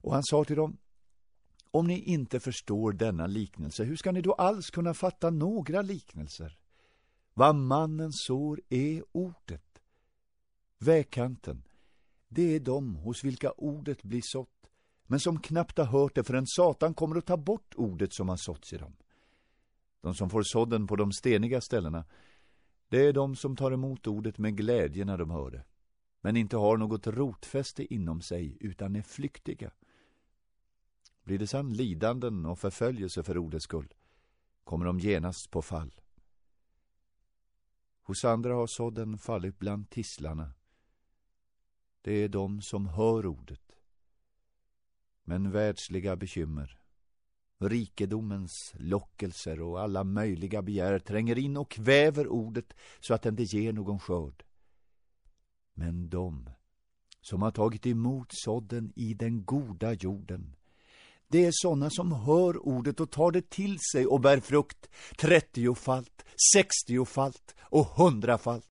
Och han sa till dem, om ni inte förstår denna liknelse, hur ska ni då alls kunna fatta några liknelser? Vad mannen sår är ordet. Vägkanten, det är de hos vilka ordet blir sått, men som knappt har hört det förrän Satan kommer att ta bort ordet som har såtts i dem. De som får sådden på de steniga ställena, det är de som tar emot ordet med glädje när de hör det, men inte har något rotfäste inom sig, utan är flyktiga. Blir det sedan lidanden och förföljelse för ordets skull, kommer de genast på fall. Hos andra har sådden fallit bland tisslarna. Det är de som hör ordet. Men världsliga bekymmer, rikedomens lockelser och alla möjliga begär tränger in och kväver ordet så att det inte ger någon skörd. Men de som har tagit emot sådden i den goda jorden, det är sådana som hör ordet och tar det till sig och bär frukt trettiofalt, sextiofalt och hundrafalt.